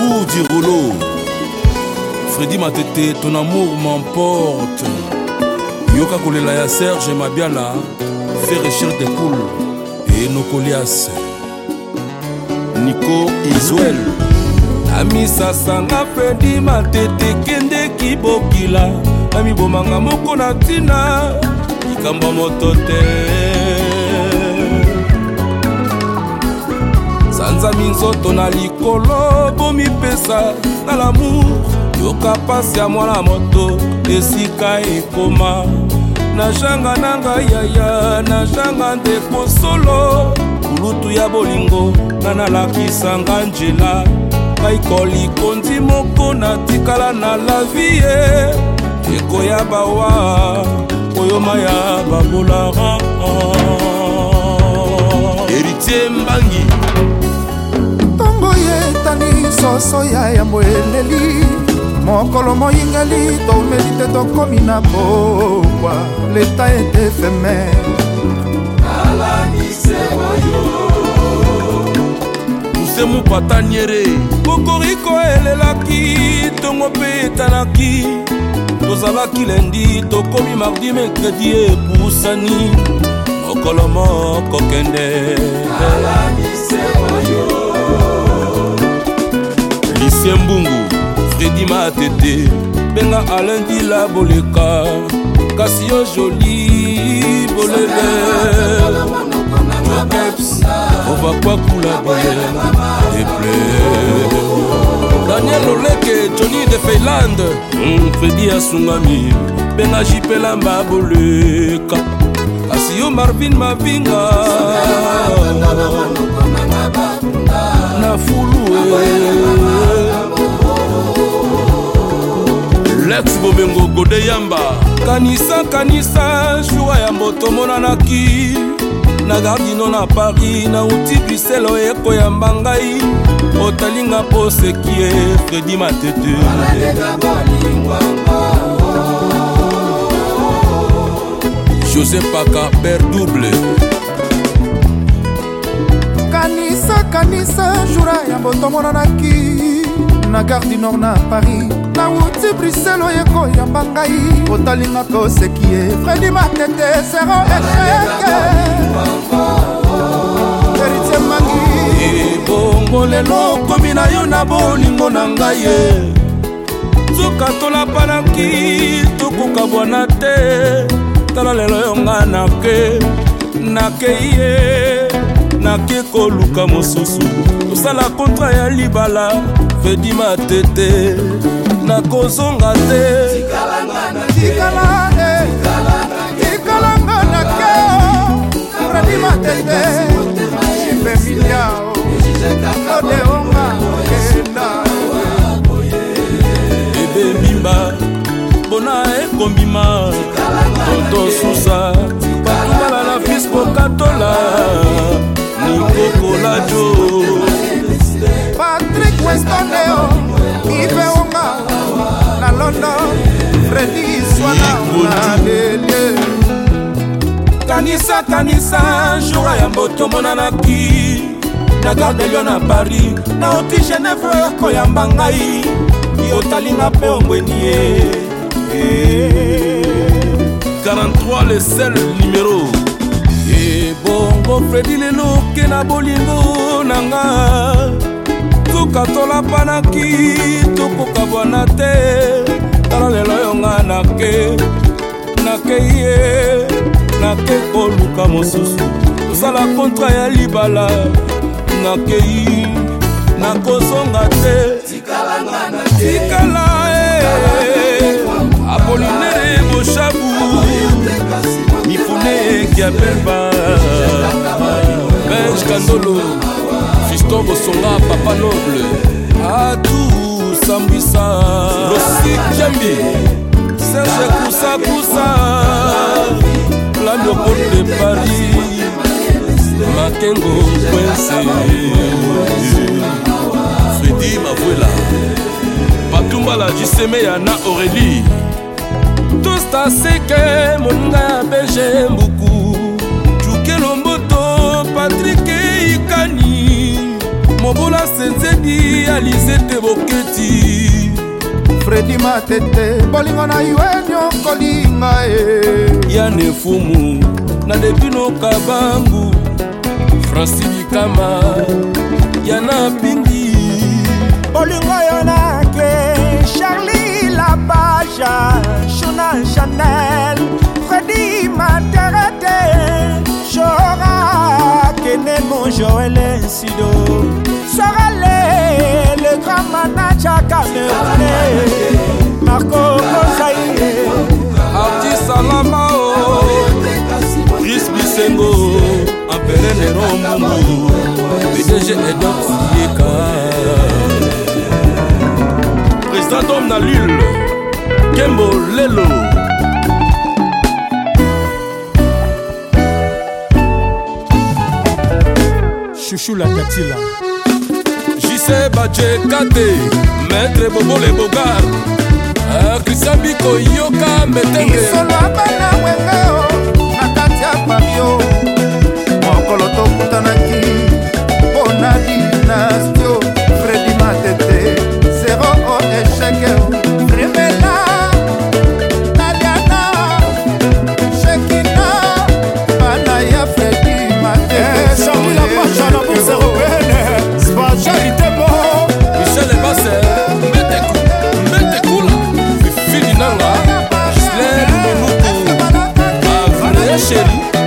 goût du rouleau. Freddy Matete, ton amour m'emporte. Yoka Kolela ya Serge Mabiala, fait réchir des poules. Et Nokolias, Nico Izuel. amisasanga fredi matete ekendeki bokila na mibomanga moko na ntina likambo moto te nzoto na likolo bomipesa na lamour yoka pasi ya mwana moto esika ekoma nazanga na ngai yaya nazanga ndeko solo kulutu ya bolingo nga nalakisanga nzela ngai kolikondi moko natikala na lavi ye ekoya bawa koyoma ya babolara héritier mbangi soso ya yambo eleli mokolo moyingeli toumeli te tokomi na pokwa leta ete efemere musemu pataniere kokoriko elelaki ntongo mpe etalaki tozalaki lendi tokomi mardi merkredi epusani mokolo moko kende alami lucien mbungu fredi matete benga alendila boleka kasi yo joli bolele ova kwakula boye eple daniel oleke johnny de feyland mm, fredi asungami benga jipelamba boleka kasi yo marvin mavinga na fulu eyamba kanisa kanisa jura ya moto monanaki na gardino na paris nauti briselo ekoyamba ngai otalinga posekie fredi matete josé paka ber double kanisa kanisa jura ya moto monanaki na gare du nord na paris nauti brisel oyo ekoyamba ngai otalingaka oseki ye fredi matete zero echeke erite mangi ebongo lelo komi na yo na bolingo na ngai ye nzuka tolapanaki tokoka bwana te tala lelo yo nga nake nakei ye nake koluka mosusu tosala kontra ya libala vedima tete nakozonga te tikalanga na te kanisa kanisa jura ya mboto monanaki na gardelio na paris naoti geneve oyo koyamba ngai yotalinga mpe ombweni ye 43 eh. le sel numero ebongo eh, fredi leloke na bolingo na nga tuka tolapanaki tokokabwana te nake koluka mosusu kosala kontra ya libala nakei nakozonga te tikala eh, apolinere boshabu mifune kiapemba bege kandolo fiston bosonga papa noble atu sambwisa losikiambi serge kusakusa glande au port de paris makengo prince fredi mavuela patumbala jiseme ya na aurélie tosta seke moninga ya bege mbuku juke lomboto patrike ikani mobola senzedi alizete boketi fredi matete bolingo na yueni okolinga e ya nefumu na debino kabambu franci bikama ya na pindi bolingo yo nake charli labaja shona chanel fredi materete jora kene mojoele sido généraux momo bdg edox yeka président dome na lule kembo lelo chouchou la katila jise badje kate maître bobole bogar ah, christian biko yoka metenge nanga justin lumeluku avre chéri